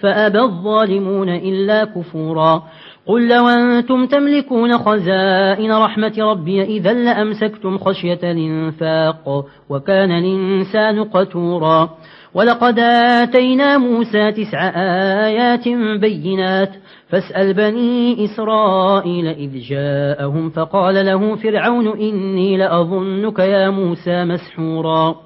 فأبى الظالمون إلا كفورا قل لو أنتم تملكون خزائن رحمة ربي إذا لأمسكتم خشية الإنفاق وكان الإنسان قتورا ولقد آتينا موسى تسع آيات بينات فاسأل بني إسرائيل إذ جاءهم فقال له فرعون إني لأظنك يا موسى مسحورا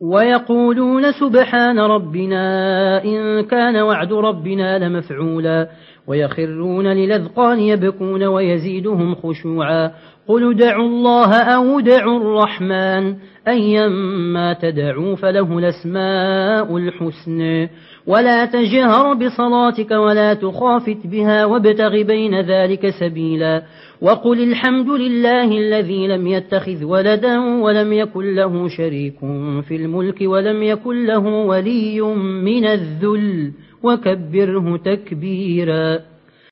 ويقولون سبحان ربنا إن كان وعد ربنا لمفعولا ويخرون للذقان يبكون ويزيدهم خشوعا قل دعوا الله أو دعوا الرحمن أيما تدعوا فله الأسماء الحسن ولا تجهر بصلاتك ولا تخافت بها وابتغ بين ذلك سبيلا وقل الحمد لله الذي لم يتخذ ولدا ولم يكن له شريك في الملك ولم يكن له ولي من الذل وكبره تكبيرا